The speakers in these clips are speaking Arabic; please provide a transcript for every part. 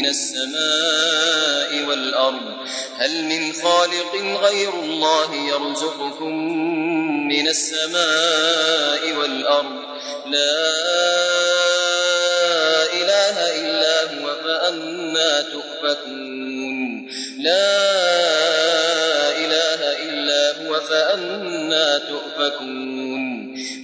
من السماء والأرض هل من خالق غير الله يرزقكم من السماء والأرض؟ لا إله إلا هو فأنا تؤفكون. لا إله إلا هو فأنا تؤفكون.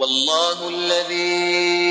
والله الذي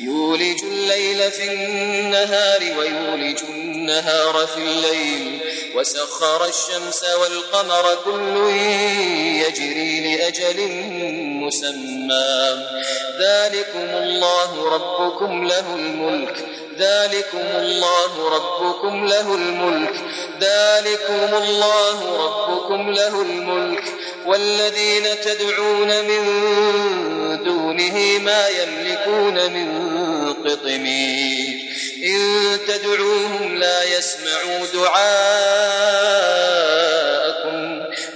يولج الليل في النهار ويولج النهار في الليل. وسخر الشمس والقمر كل يجري لأجل مسمى. ذلكم الله ربكم له الملك. ذلكم الله ربكم له الملك. ذلكم الله ربكم له الملك. والذين تدعون من دونه ما يملكون من قطمير. إن تدعوهم لا يسمعوا دعاءكم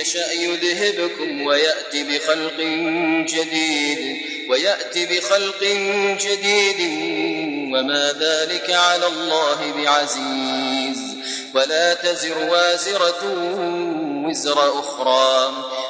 يشأ يذهبكم ويأتي بخلق جديد ويأتي بخلق جديد. وما ذلك على الله بعزيز. ولا تزر وازرة وزر أخرى.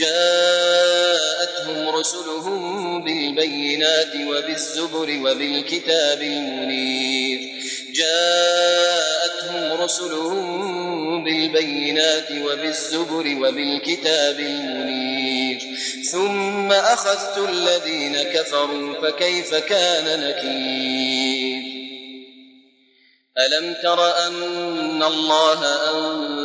جاءتهم رسلهم بالبينات وبالزبر وبالكتاب المنير. جاءتهم رسلهم بالبينات وبالزبر وبالكتاب المنير. ثم أخذت الذين كفروا فكيف كان نكير؟ ألم تر أن الله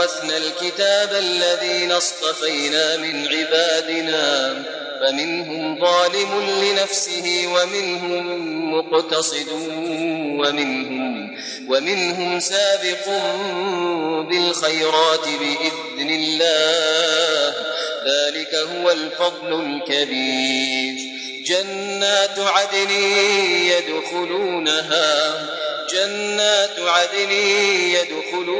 أورثنا الكتاب الذين اصطفينا من عبادنا فمنهم ظالم لنفسه ومنهم مقتصد ومنهم ومنهم سابق بالخيرات بإذن الله. ذلك هو الفضل الكبير. جنات عدن يدخلونها جنات عدن يدخلونها.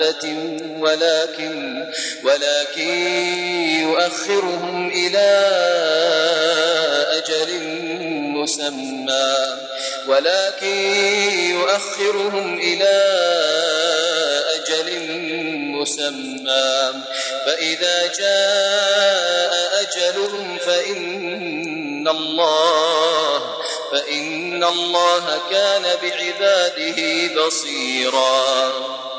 دابة ولكن ولكن يؤخرهم إلى أجل مسمى. ولكن يؤخرهم إلى أجل مسمى. فإذا جاء أجلهم فإن الله فإن الله كان بعباده بصيراً.